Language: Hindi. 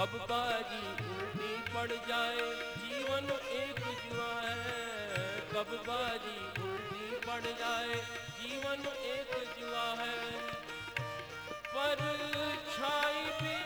कब बाजी उल्टी पड़ जाए? जीवन एक जुआ है, कब बाजी उल्टी पड़ जाए? जीवन एक जुआ है, पर छाई भी